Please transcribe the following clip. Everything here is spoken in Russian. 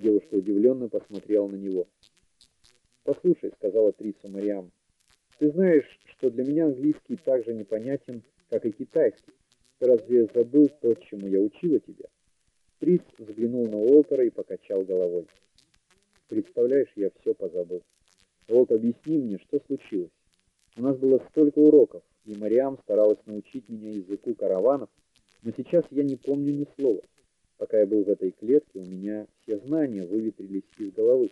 Девушка удивленно посмотрела на него. «Послушай», — сказала Трису Мариам, — «ты знаешь, что для меня английский так же непонятен, как и китайский. Ты разве забыл то, чему я учила тебя?» Трис взглянул на Уолтера и покачал головой. «Представляешь, я все позабыл. Уолт, объясни мне, что случилось. У нас было столько уроков, и Мариам старалась научить меня языку караванов, но сейчас я не помню ни слова. Пока я был в этой клетке, у меня все знания выветрились из головы.